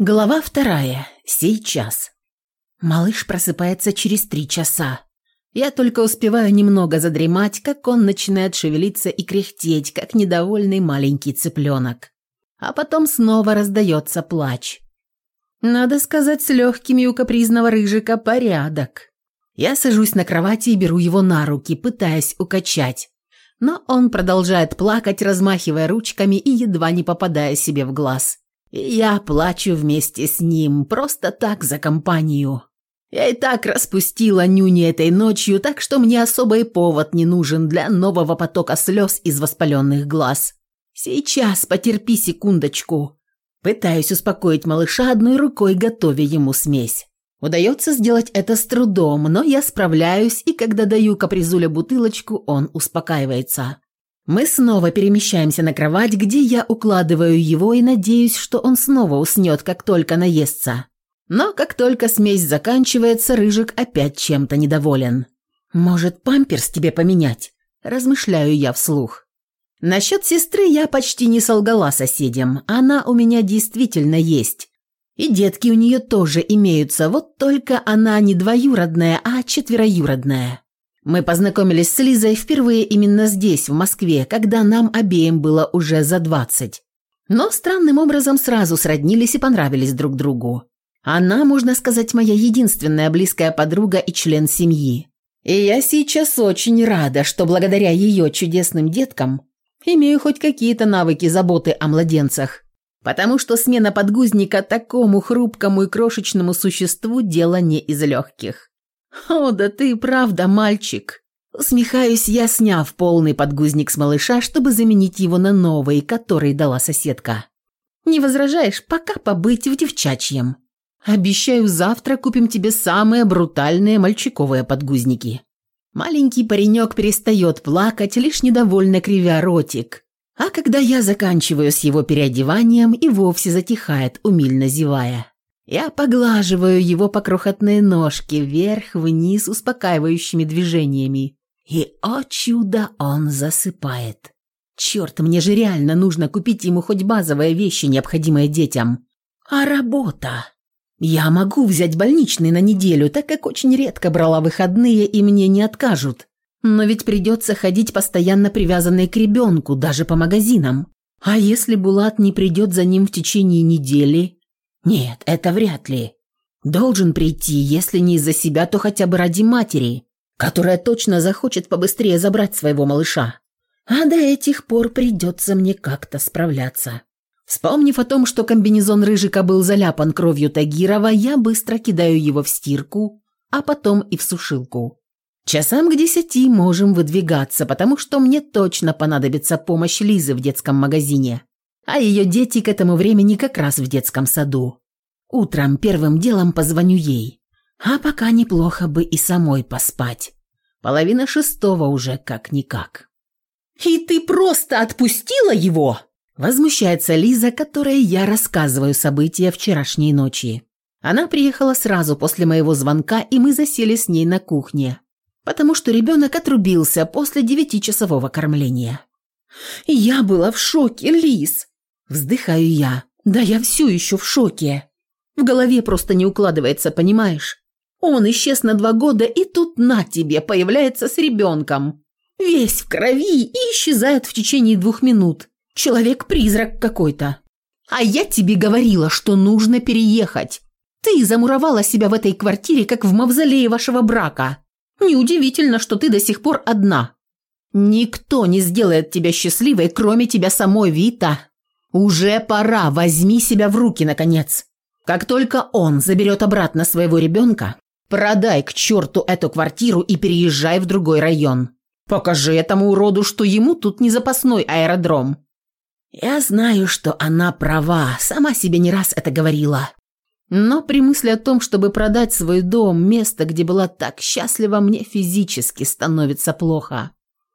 Глава вторая. Сейчас. Малыш просыпается через три часа. Я только успеваю немного задремать, как он начинает шевелиться и кряхтеть, как недовольный маленький цыпленок. А потом снова раздается плач. Надо сказать, с легкими у капризного рыжика порядок. Я сажусь на кровати и беру его на руки, пытаясь укачать. Но он продолжает плакать, размахивая ручками и едва не попадая себе в глаз. Я плачу вместе с ним, просто так за компанию. Я и так распустила нюни этой ночью, так что мне особый повод не нужен для нового потока слез из воспаленных глаз. Сейчас потерпи секундочку. Пытаюсь успокоить малыша одной рукой, готовя ему смесь. Удается сделать это с трудом, но я справляюсь, и когда даю капризуля бутылочку, он успокаивается. Мы снова перемещаемся на кровать, где я укладываю его и надеюсь, что он снова уснет, как только наестся. Но как только смесь заканчивается, Рыжик опять чем-то недоволен. «Может, памперс тебе поменять?» – размышляю я вслух. Насчет сестры я почти не солгала соседям. Она у меня действительно есть. И детки у нее тоже имеются, вот только она не двоюродная, а четвероюродная. Мы познакомились с Лизой впервые именно здесь, в Москве, когда нам обеим было уже за двадцать. Но странным образом сразу сроднились и понравились друг другу. Она, можно сказать, моя единственная близкая подруга и член семьи. И я сейчас очень рада, что благодаря ее чудесным деткам имею хоть какие-то навыки заботы о младенцах. Потому что смена подгузника такому хрупкому и крошечному существу – дело не из легких. «О, да ты правда мальчик!» Усмехаюсь я, сняв полный подгузник с малыша, чтобы заменить его на новый, который дала соседка. «Не возражаешь пока побыть в девчачьем? Обещаю, завтра купим тебе самые брутальные мальчиковые подгузники». Маленький паренек перестает плакать, лишь недовольно кривя ротик. А когда я заканчиваю с его переодеванием, и вовсе затихает, умильно зевая. Я поглаживаю его по крохотной ножке вверх-вниз успокаивающими движениями. И, о чудо, он засыпает. Черт, мне же реально нужно купить ему хоть базовые вещи, необходимые детям. А работа? Я могу взять больничный на неделю, так как очень редко брала выходные и мне не откажут. Но ведь придется ходить постоянно привязанной к ребенку, даже по магазинам. А если Булат не придет за ним в течение недели, нет, это вряд ли. Должен прийти, если не из-за себя, то хотя бы ради матери, которая точно захочет побыстрее забрать своего малыша. А до этих пор придется мне как-то справляться. Вспомнив о том, что комбинезон Рыжика был заляпан кровью Тагирова, я быстро кидаю его в стирку, а потом и в сушилку. Часам к десяти можем выдвигаться, потому что мне точно понадобится помощь Лизы в детском магазине а ее дети к этому времени как раз в детском саду. Утром первым делом позвоню ей. А пока неплохо бы и самой поспать. Половина шестого уже как-никак. «И ты просто отпустила его?» Возмущается Лиза, которой я рассказываю события вчерашней ночи. Она приехала сразу после моего звонка, и мы засели с ней на кухне, потому что ребенок отрубился после девятичасового кормления. Я была в шоке, Лиз. Вздыхаю я. Да я все еще в шоке. В голове просто не укладывается, понимаешь? Он исчез на два года, и тут на тебе появляется с ребенком. Весь в крови и исчезает в течение двух минут. Человек-призрак какой-то. А я тебе говорила, что нужно переехать. Ты замуровала себя в этой квартире, как в мавзолее вашего брака. Неудивительно, что ты до сих пор одна. Никто не сделает тебя счастливой, кроме тебя самой, Вита. «Уже пора, возьми себя в руки, наконец. Как только он заберет обратно своего ребенка, продай к черту эту квартиру и переезжай в другой район. Покажи этому уроду, что ему тут не запасной аэродром». Я знаю, что она права, сама себе не раз это говорила. Но при мысли о том, чтобы продать свой дом, место, где была так счастлива, мне физически становится плохо.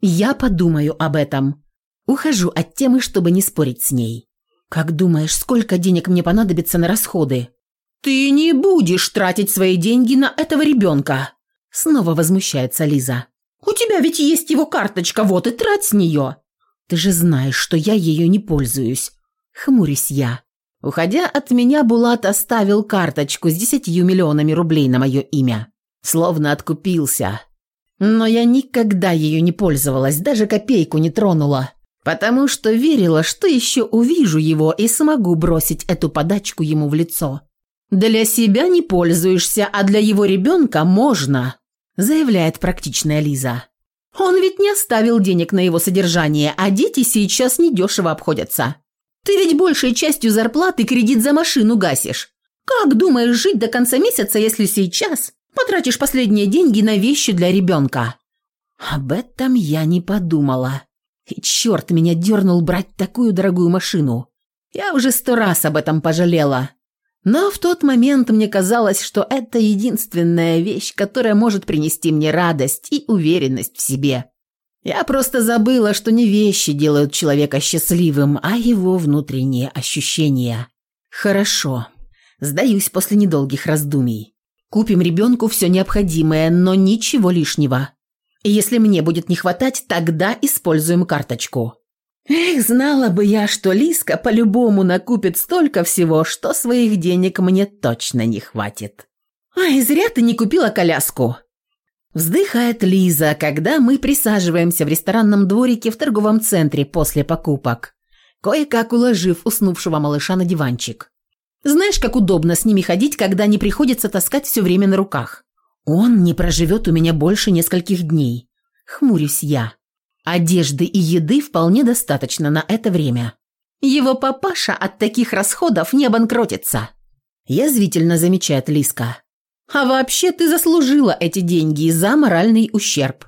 Я подумаю об этом. Ухожу от темы, чтобы не спорить с ней. «Как думаешь, сколько денег мне понадобится на расходы?» «Ты не будешь тратить свои деньги на этого ребенка!» Снова возмущается Лиза. «У тебя ведь есть его карточка, вот и трать с нее!» «Ты же знаешь, что я ее не пользуюсь!» Хмурюсь я. Уходя от меня, Булат оставил карточку с десятью миллионами рублей на мое имя. Словно откупился. Но я никогда ее не пользовалась, даже копейку не тронула. Потому что верила, что еще увижу его и смогу бросить эту подачку ему в лицо. «Для себя не пользуешься, а для его ребенка можно», заявляет практичная Лиза. «Он ведь не оставил денег на его содержание, а дети сейчас недешево обходятся. Ты ведь большей частью зарплаты кредит за машину гасишь. Как думаешь жить до конца месяца, если сейчас потратишь последние деньги на вещи для ребенка?» Об этом я не подумала. И черт меня дернул брать такую дорогую машину. Я уже сто раз об этом пожалела. Но в тот момент мне казалось, что это единственная вещь, которая может принести мне радость и уверенность в себе. Я просто забыла, что не вещи делают человека счастливым, а его внутренние ощущения. Хорошо. Сдаюсь после недолгих раздумий. Купим ребенку все необходимое, но ничего лишнего. Если мне будет не хватать, тогда используем карточку. Эх, знала бы я, что Лиска по-любому накупит столько всего, что своих денег мне точно не хватит. Ай, зря ты не купила коляску. Вздыхает Лиза, когда мы присаживаемся в ресторанном дворике в торговом центре после покупок, кое-как уложив уснувшего малыша на диванчик. Знаешь, как удобно с ними ходить, когда не приходится таскать все время на руках. Он не проживет у меня больше нескольких дней. Хмурюсь я. Одежды и еды вполне достаточно на это время. Его папаша от таких расходов не обанкротится. Язвительно замечает Лиска. А вообще ты заслужила эти деньги за моральный ущерб.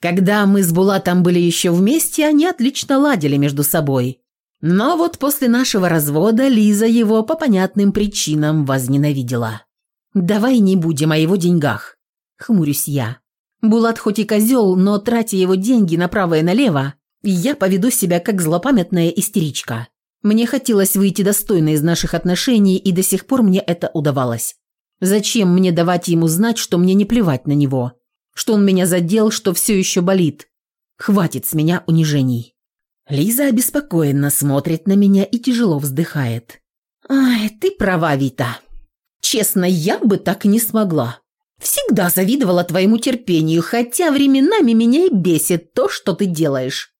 Когда мы с Булатом были еще вместе, они отлично ладили между собой. Но вот после нашего развода Лиза его по понятным причинам возненавидела. «Давай не будем о его деньгах», – хмурюсь я. Булат хоть и козел, но тратя его деньги направо и налево, я поведу себя как злопамятная истеричка. Мне хотелось выйти достойно из наших отношений, и до сих пор мне это удавалось. Зачем мне давать ему знать, что мне не плевать на него? Что он меня задел, что все еще болит? Хватит с меня унижений. Лиза обеспокоенно смотрит на меня и тяжело вздыхает. «Ай, ты права, Вита. Честно, я бы так не смогла. Всегда завидовала твоему терпению, хотя временами меня и бесит то, что ты делаешь.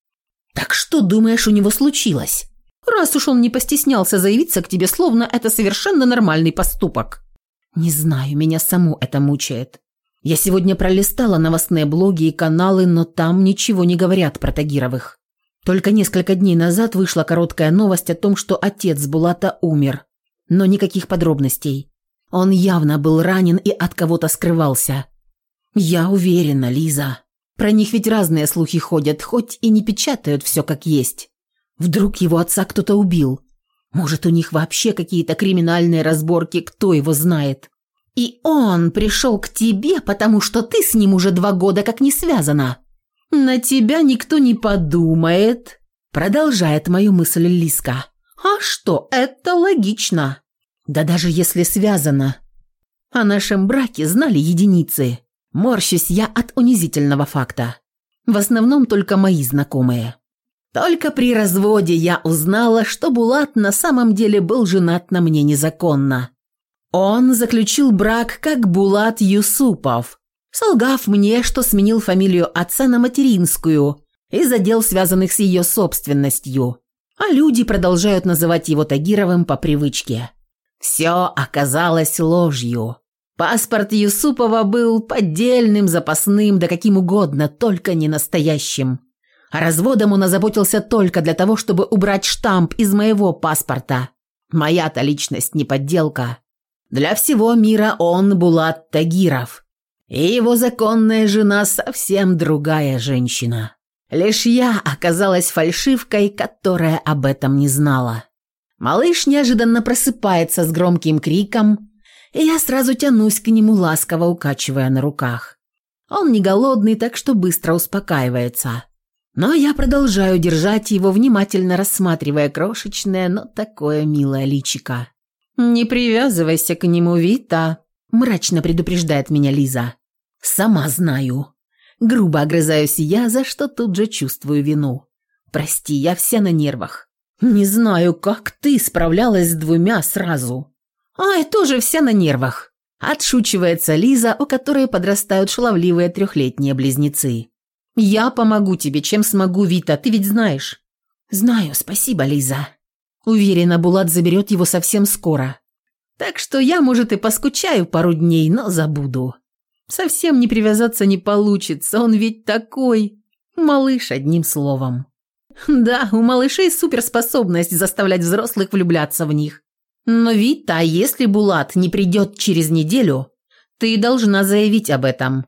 Так что, думаешь, у него случилось? Раз уж он не постеснялся заявиться к тебе, словно это совершенно нормальный поступок. Не знаю, меня саму это мучает. Я сегодня пролистала новостные блоги и каналы, но там ничего не говорят про Тагировых. Только несколько дней назад вышла короткая новость о том, что отец Булата умер. Но никаких подробностей. Он явно был ранен и от кого-то скрывался. Я уверена, Лиза. Про них ведь разные слухи ходят, хоть и не печатают все как есть. Вдруг его отца кто-то убил. Может, у них вообще какие-то криминальные разборки, кто его знает. И он пришел к тебе, потому что ты с ним уже два года как не связана. На тебя никто не подумает, продолжает мою мысль Лиска. А что, это логично. Да даже если связано. О нашем браке знали единицы. Морщусь я от унизительного факта. В основном только мои знакомые. Только при разводе я узнала, что Булат на самом деле был женат на мне незаконно. Он заключил брак как Булат Юсупов, солгав мне, что сменил фамилию отца на материнскую из-за дел, связанных с ее собственностью. А люди продолжают называть его Тагировым по привычке. Все оказалось ложью. Паспорт Юсупова был поддельным, запасным, да каким угодно, только не настоящим. Разводом он озаботился только для того, чтобы убрать штамп из моего паспорта. Моя-то личность не подделка. Для всего мира он Булат Тагиров. И его законная жена совсем другая женщина. Лишь я оказалась фальшивкой, которая об этом не знала. Малыш неожиданно просыпается с громким криком, и я сразу тянусь к нему, ласково укачивая на руках. Он не голодный, так что быстро успокаивается. Но я продолжаю держать его, внимательно рассматривая крошечное, но такое милое личико. «Не привязывайся к нему, Вита», – мрачно предупреждает меня Лиза. «Сама знаю». Грубо огрызаюсь я, за что тут же чувствую вину. «Прости, я вся на нервах. Не знаю, как ты справлялась с двумя сразу. Ай, тоже вся на нервах. Отшучивается Лиза, у которой подрастают шаловливые трехлетние близнецы. Я помогу тебе, чем смогу, Вита, ты ведь знаешь. Знаю, спасибо, Лиза. Уверена, Булат заберет его совсем скоро. Так что я, может, и поскучаю пару дней, но забуду. Совсем не привязаться не получится, он ведь такой. Малыш, одним словом. Да, у малышей суперспособность заставлять взрослых влюбляться в них. Но Вита, если Булат не придет через неделю, ты должна заявить об этом.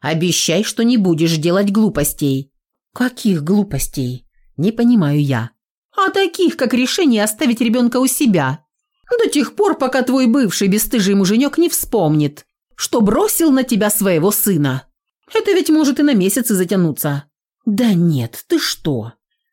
Обещай, что не будешь делать глупостей. Каких глупостей? Не понимаю я. А таких, как решение оставить ребенка у себя. До тех пор, пока твой бывший бесстыжий муженек не вспомнит, что бросил на тебя своего сына. Это ведь может и на месяцы затянуться. Да нет, ты что?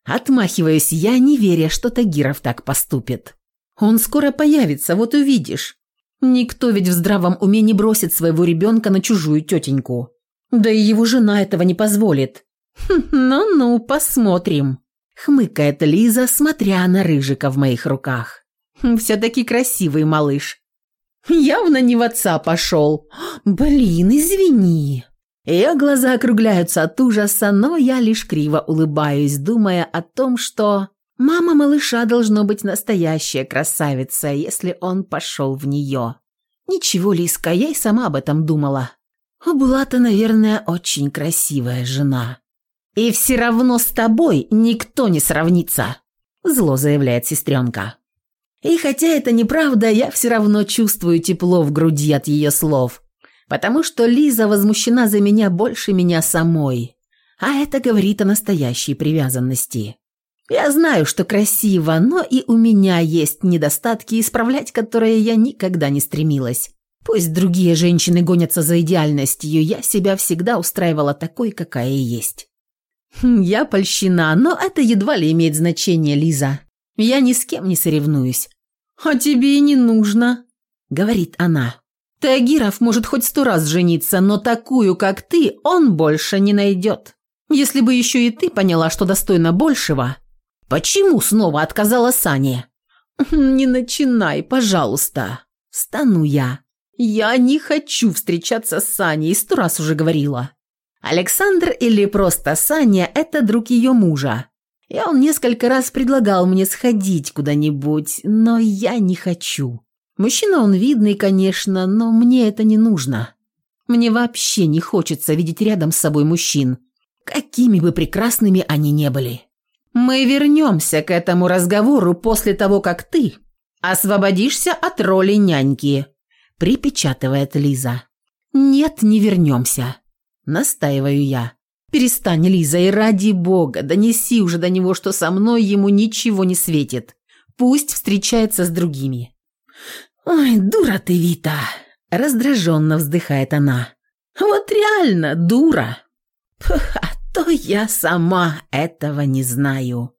Отмахиваюсь я, не веря, что Тагиров так поступит. Он скоро появится, вот увидишь. Никто ведь в здравом уме не бросит своего ребенка на чужую тетеньку. Да и его жена этого не позволит. Хм, ну-ну, посмотрим. Хмыкает Лиза, смотря на рыжика в моих руках. Хм, Все-таки красивый малыш. Явно не в отца пошел. Блин, извини. Ее глаза округляются от ужаса, но я лишь криво улыбаюсь, думая о том, что мама малыша должно быть настоящая красавица, если он пошел в нее. Ничего, Лиска, я и сама об этом думала. У Булата, наверное, очень красивая жена. И все равно с тобой никто не сравнится, зло заявляет сестренка. И хотя это неправда, я все равно чувствую тепло в груди от ее слов потому что Лиза возмущена за меня больше меня самой, а это говорит о настоящей привязанности. Я знаю, что красиво, но и у меня есть недостатки, исправлять которые я никогда не стремилась. Пусть другие женщины гонятся за идеальностью, я себя всегда устраивала такой, какая есть. Хм, я польщена, но это едва ли имеет значение, Лиза. Я ни с кем не соревнуюсь. А тебе и не нужно, говорит она. Тагиров может хоть сто раз жениться, но такую, как ты, он больше не найдет. Если бы еще и ты поняла, что достойна большего, почему снова отказала Сане? Не начинай, пожалуйста. Стану я. Я не хочу встречаться с Саней, сто раз уже говорила. Александр или просто Саня – это друг ее мужа. И он несколько раз предлагал мне сходить куда-нибудь, но я не хочу. Мужчина он видный, конечно, но мне это не нужно. Мне вообще не хочется видеть рядом с собой мужчин, какими бы прекрасными они не были. Мы вернемся к этому разговору после того, как ты освободишься от роли няньки, припечатывает Лиза. Нет, не вернемся, настаиваю я. Перестань, Лиза, и ради бога, донеси уже до него, что со мной ему ничего не светит. Пусть встречается с другими. «Ой, дура ты, Вита!» – раздраженно вздыхает она. «Вот реально дура!» «А то я сама этого не знаю».